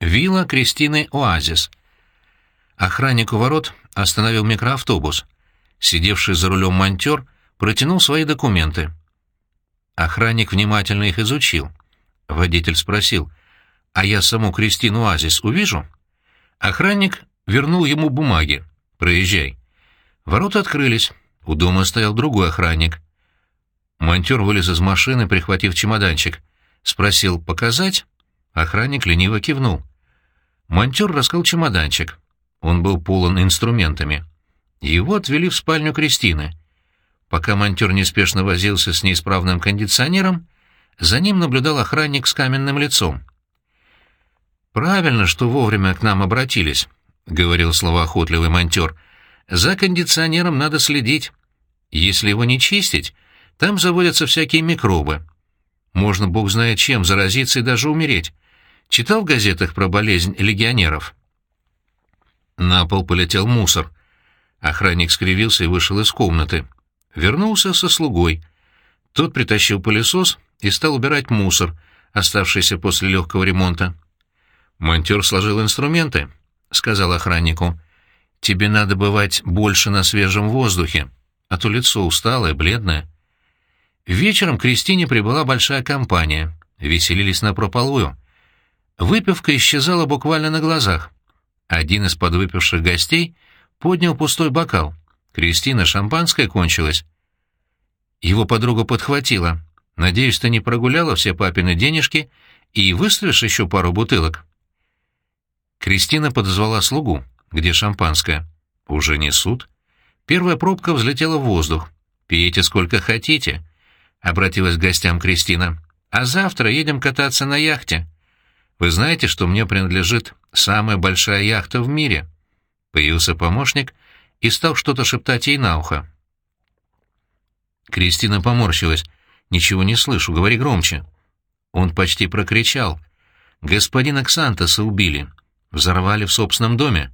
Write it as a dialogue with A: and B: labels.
A: Вилла Кристины Оазис. Охранник у ворот остановил микроавтобус. Сидевший за рулем монтер протянул свои документы. Охранник внимательно их изучил. Водитель спросил, «А я саму Кристину Оазис увижу?» Охранник вернул ему бумаги. «Проезжай». Ворота открылись. У дома стоял другой охранник. Монтер вылез из машины, прихватив чемоданчик. Спросил «показать?» Охранник лениво кивнул. Монтер раскрыл чемоданчик. Он был полон инструментами. Его отвели в спальню Кристины. Пока монтер неспешно возился с неисправным кондиционером, за ним наблюдал охранник с каменным лицом. «Правильно, что вовремя к нам обратились», — говорил словоохотливый монтер. «За кондиционером надо следить. Если его не чистить, там заводятся всякие микробы. Можно, бог знает чем, заразиться и даже умереть. Читал в газетах про болезнь легионеров?» На пол полетел мусор. Охранник скривился и вышел из комнаты. Вернулся со слугой. Тот притащил пылесос и стал убирать мусор, оставшийся после легкого ремонта. Монтер сложил инструменты, — сказал охраннику. «Тебе надо бывать больше на свежем воздухе, а то лицо усталое, бледное». Вечером к Кристине прибыла большая компания. Веселились на прополую. Выпивка исчезала буквально на глазах. Один из подвыпивших гостей поднял пустой бокал. «Кристина, шампанское кончилось». Его подруга подхватила. «Надеюсь, ты не прогуляла все папины денежки и выставишь еще пару бутылок?» Кристина подозвала слугу. «Где шампанское?» «Уже несут». Первая пробка взлетела в воздух. «Пейте сколько хотите», — обратилась к гостям Кристина. «А завтра едем кататься на яхте. Вы знаете, что мне принадлежит самая большая яхта в мире?» Появился помощник и стал что-то шептать ей на ухо. Кристина поморщилась. «Ничего не слышу, говори громче». Он почти прокричал. «Господина Ксантоса убили. Взорвали в собственном доме.